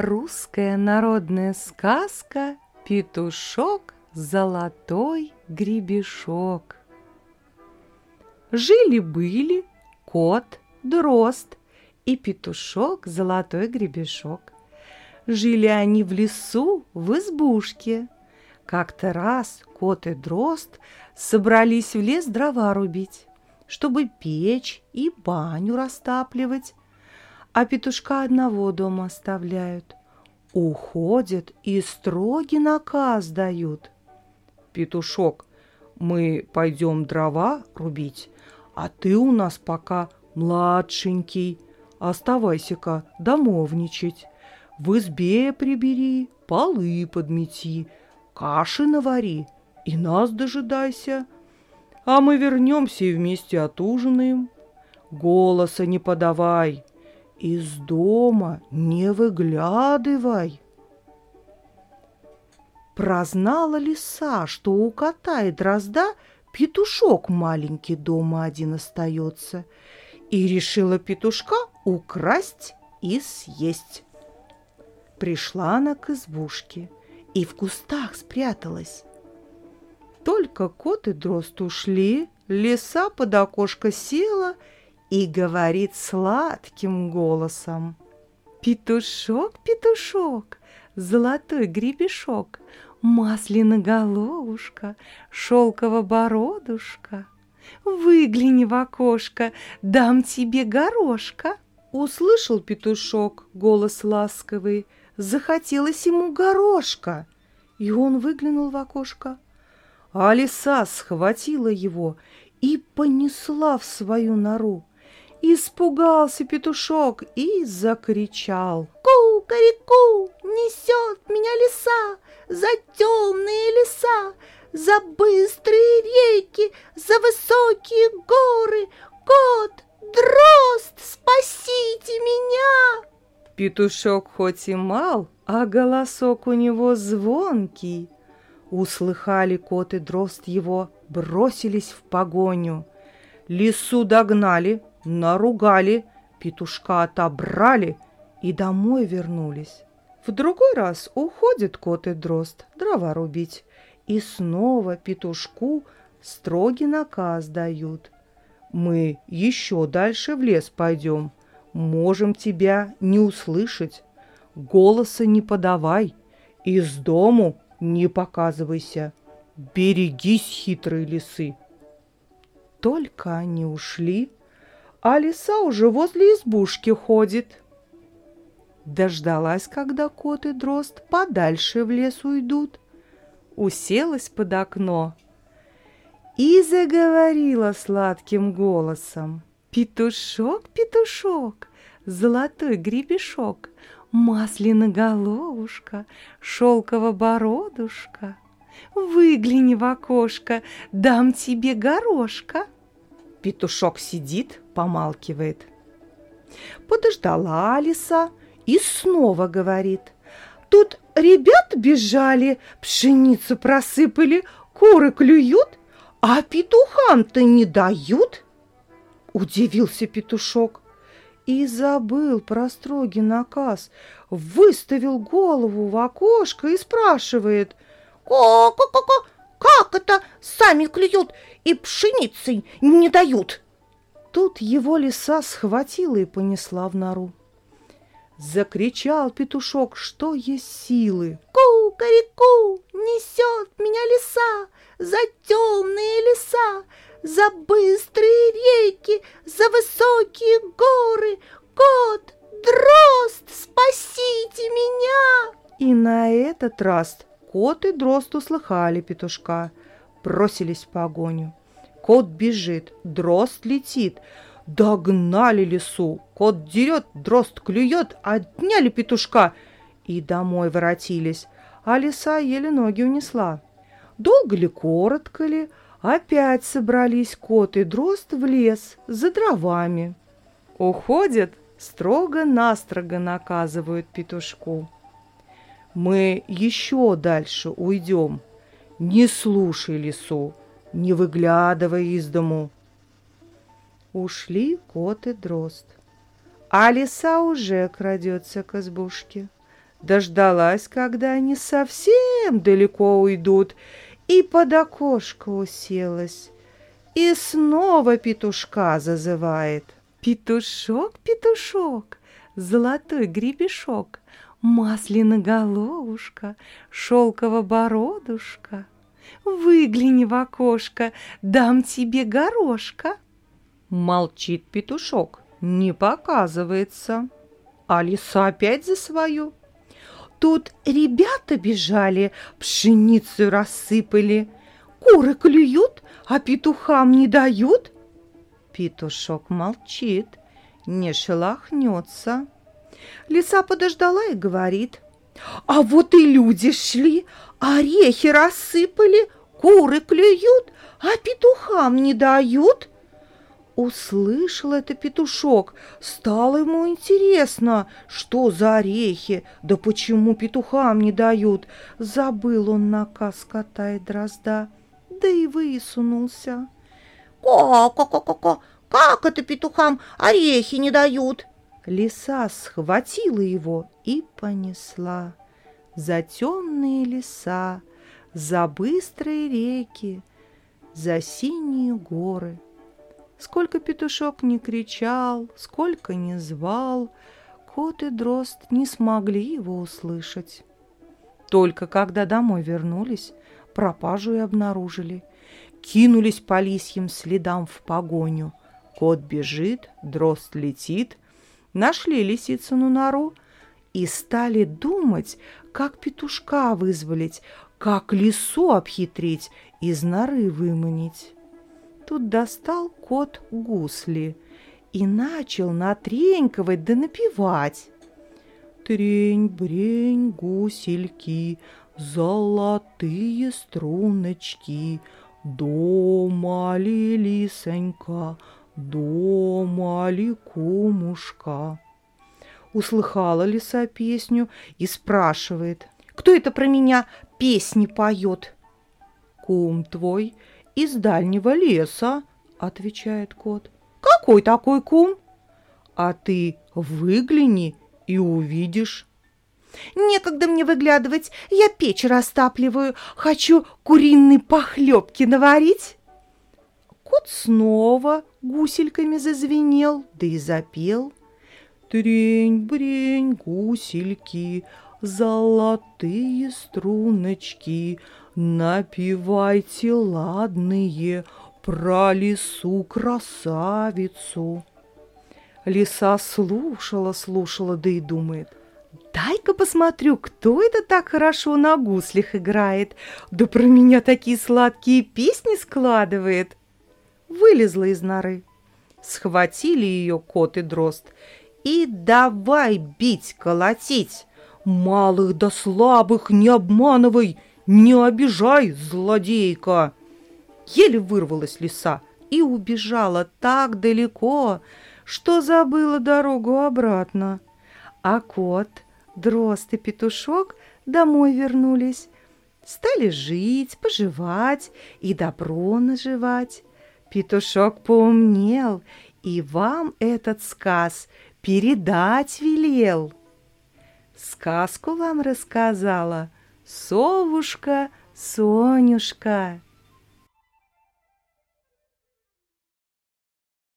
Русская народная сказка «Петушок, золотой гребешок». Жили-были кот, дрозд и петушок, золотой гребешок. Жили они в лесу, в избушке. Как-то раз кот и дрозд собрались в лес дрова рубить, чтобы печь и баню растапливать а петушка одного дома оставляют. Уходят и строгий наказ дают. Петушок, мы пойдем дрова рубить, а ты у нас пока младшенький. Оставайся-ка домовничать. В избе прибери, полы подмети, каши навари и нас дожидайся. А мы вернемся и вместе отужинаем. Голоса не подавай, из дома не выглядывай. Прознала лиса, что у кота и дрозда петушок маленький дома один остается, и решила петушка украсть и съесть. Пришла она к избушке и в кустах спряталась. Только кот и дрозд ушли, лиса под окошко села — и говорит сладким голосом. Петушок, петушок, золотой гребешок, Маслина головушка, шелково бородушка, Выгляни в окошко, дам тебе горошка. Услышал петушок голос ласковый, Захотелось ему горошка, И он выглянул в окошко. А лиса схватила его и понесла в свою нору. Испугался петушок и закричал. Ку-карику, несет меня леса за темные леса, за быстрые реки, за высокие горы. Кот, дрозд, спасите меня! Петушок хоть и мал, а голосок у него звонкий. Услыхали кот и дрозд его, бросились в погоню. Лису догнали, наругали, петушка отобрали и домой вернулись. В другой раз уходит кот и дрозд дрова рубить, и снова петушку строгий наказ дают. Мы еще дальше в лес пойдем, можем тебя не услышать, голоса не подавай, из дому не показывайся, берегись хитрые лисы. Только они ушли, а лиса уже возле избушки ходит. Дождалась, когда кот и дрозд подальше в лес уйдут. Уселась под окно и заговорила сладким голосом. Петушок, петушок, золотой гребешок, Маслина головушка, шелково бородушка, Выгляни в окошко, дам тебе горошка. Петушок сидит, помалкивает. Подождала Алиса и снова говорит. Тут ребят бежали, пшеницу просыпали, куры клюют, а петухам-то не дают. Удивился петушок и забыл про строгий наказ, выставил голову в окошко и спрашивает. «Ко-ко-ко-ко, как это сами клюют и пшеницы не дают?» Тут его лиса схватила и понесла в нору. Закричал петушок, что есть силы. Ку-карику, несет меня лиса за темные леса, за быстрые реки, за высокие горы. Кот, дрозд, спасите меня! И на этот раз кот и дрозд услыхали петушка, бросились в погоню. Кот бежит, дрозд летит. Догнали лису. Кот дерет, дрозд клюет, отняли петушка. И домой воротились, а лиса еле ноги унесла. Долго ли, коротко ли, опять собрались кот и дрозд в лес за дровами. Уходят, строго-настрого наказывают петушку. Мы еще дальше уйдем. Не слушай лису, не выглядывай из дому. Ушли кот и дрозд, а лиса уже крадется к избушке. Дождалась, когда они совсем далеко уйдут, и под окошко уселась. И снова петушка зазывает. Петушок, петушок, золотой гребешок, Маслина головушка, шелково бородушка. Выгляни в окошко, дам тебе горошка. Молчит петушок, не показывается. А лиса опять за свою. Тут ребята бежали, пшеницу рассыпали. Куры клюют, а петухам не дают. Петушок молчит, не шелохнется. Лиса подождала и говорит. А вот и люди шли, орехи рассыпали, куры клюют, а петухам не дают. Услышал это петушок, стало ему интересно, что за орехи, да почему петухам не дают. Забыл он наказ кота и дрозда, да и высунулся. «Ко-ко-ко-ко-ко! Как это петухам орехи не дают?» Лиса схватила его и понесла за темные леса, за быстрые реки, за синие горы. Сколько петушок не кричал, сколько не звал, кот и дрозд не смогли его услышать. Только когда домой вернулись, пропажу и обнаружили. Кинулись по лисьим следам в погоню. Кот бежит, дрозд летит. Нашли лисицыну нору и стали думать, как петушка вызволить, как лису обхитрить, из норы выманить. Тут достал кот гусли и начал натреньковать да напевать. Трень-брень, гусельки, золотые струночки, Дома ли лисонька, дома ли кумушка? Услыхала лиса песню и спрашивает, кто это про меня песни поет? Кум твой из дальнего леса, отвечает кот. Какой такой кум? А ты выгляни и увидишь. Некогда мне выглядывать, я печь растапливаю, хочу куриной похлебки наварить. Кот снова гусельками зазвенел, да и запел. Трень-брень, гусельки, золотые струночки, Напевайте ладные про лису красавицу. Лиса слушала, слушала, да и думает. Дай-ка посмотрю, кто это так хорошо на гуслях играет, да про меня такие сладкие песни складывает. Вылезла из норы. Схватили ее кот и дрозд и давай бить, колотить. Малых да слабых не обманывай, не обижай, злодейка!» Еле вырвалась лиса и убежала так далеко, что забыла дорогу обратно. А кот, дрозд и петушок домой вернулись, стали жить, поживать и добро наживать. Петушок поумнел и вам этот сказ передать велел. Сказку вам рассказала — Совушка, Сонюшка.